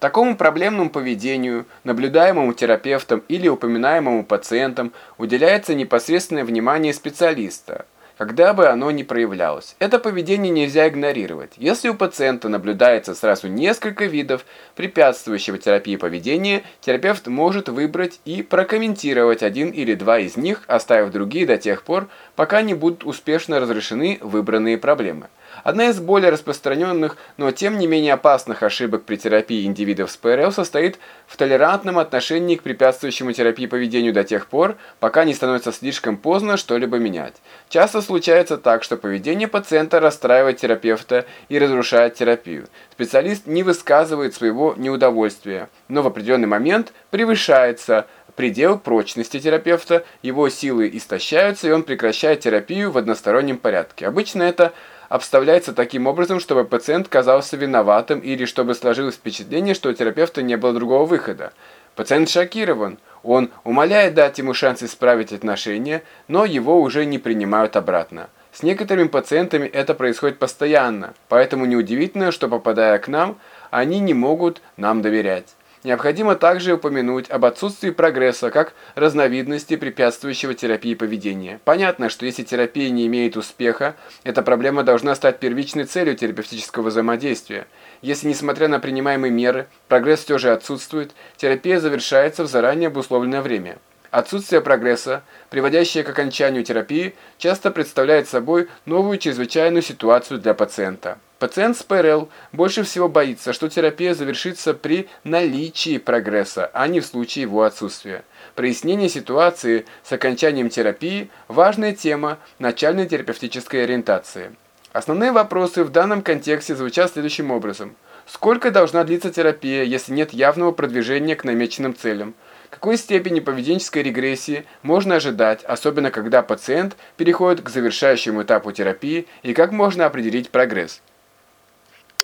Такому проблемному поведению, наблюдаемому терапевтом или упоминаемому пациентом, уделяется непосредственное внимание специалиста, когда бы оно ни проявлялось. Это поведение нельзя игнорировать. Если у пациента наблюдается сразу несколько видов препятствующего терапии поведения, терапевт может выбрать и прокомментировать один или два из них, оставив другие до тех пор, пока не будут успешно разрешены выбранные проблемы. Одна из более распространенных, но тем не менее опасных ошибок при терапии индивидов с ПРЛ состоит в толерантном отношении к препятствующему терапии поведению до тех пор, пока не становится слишком поздно что-либо менять. Часто случается так, что поведение пациента расстраивает терапевта и разрушает терапию. Специалист не высказывает своего неудовольствия, но в определенный момент превышается предел прочности терапевта, его силы истощаются, и он прекращает терапию в одностороннем порядке. Обычно это обставляется таким образом, чтобы пациент казался виноватым или чтобы сложилось впечатление, что у терапевта не было другого выхода. Пациент шокирован. Он умоляет дать ему шанс исправить отношения, но его уже не принимают обратно. С некоторыми пациентами это происходит постоянно, поэтому неудивительно, что попадая к нам, они не могут нам доверять. Необходимо также упомянуть об отсутствии прогресса как разновидности препятствующего терапии поведения. Понятно, что если терапия не имеет успеха, эта проблема должна стать первичной целью терапевтического взаимодействия. Если, несмотря на принимаемые меры, прогресс все же отсутствует, терапия завершается в заранее обусловленное время. Отсутствие прогресса, приводящее к окончанию терапии, часто представляет собой новую чрезвычайную ситуацию для пациента. Пациент с ПРЛ больше всего боится, что терапия завершится при наличии прогресса, а не в случае его отсутствия. Прояснение ситуации с окончанием терапии – важная тема начальной терапевтической ориентации. Основные вопросы в данном контексте звучат следующим образом. Сколько должна длиться терапия, если нет явного продвижения к намеченным целям? Какой степени поведенческой регрессии можно ожидать, особенно когда пациент переходит к завершающему этапу терапии, и как можно определить прогресс?